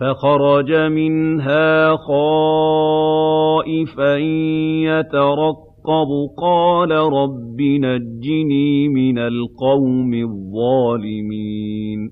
فَخَرَجَ مِنْهَا خَائِفًا يَتَرَقَّبُ. قَالَ رَبِّ نَجِّنِي مِنَ الْقَوْمِ الظَّالِمِينَ.